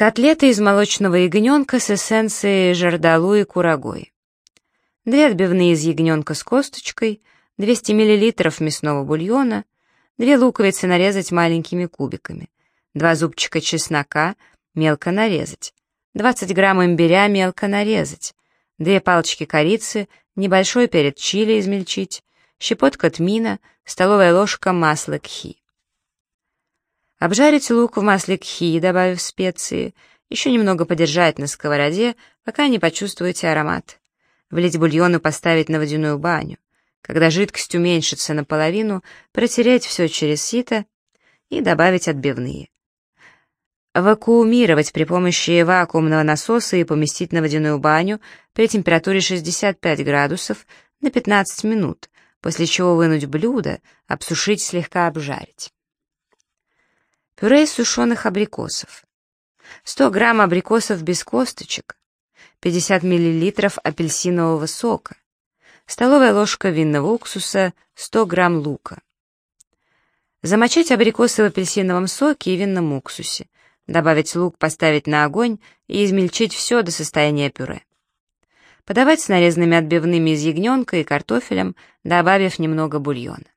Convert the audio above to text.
Котлеты из молочного ягненка с эссенцией жардалу и курагой. Две отбивные из ягненка с косточкой, 200 мл мясного бульона, две луковицы нарезать маленькими кубиками, два зубчика чеснока мелко нарезать, 20 грамм имбиря мелко нарезать, две палочки корицы, небольшой перец чили измельчить, щепотка тмина, столовая ложка масла кхи. Обжарить лук в масле кхи, добавив специи, еще немного подержать на сковороде, пока не почувствуете аромат. Влить бульон и поставить на водяную баню. Когда жидкость уменьшится наполовину, протереть все через сито и добавить отбивные. Вакуумировать при помощи вакуумного насоса и поместить на водяную баню при температуре 65 градусов на 15 минут, после чего вынуть блюдо, обсушить, слегка обжарить. Пюре из сушеных абрикосов. 100 грамм абрикосов без косточек. 50 миллилитров апельсинового сока. Столовая ложка винного уксуса, 100 грамм лука. Замочить абрикосы в апельсиновом соке и винном уксусе. Добавить лук, поставить на огонь и измельчить все до состояния пюре. Подавать с нарезанными отбивными из ягненка и картофелем, добавив немного бульона.